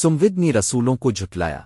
سمودنی رسولوں کو جھٹلایا۔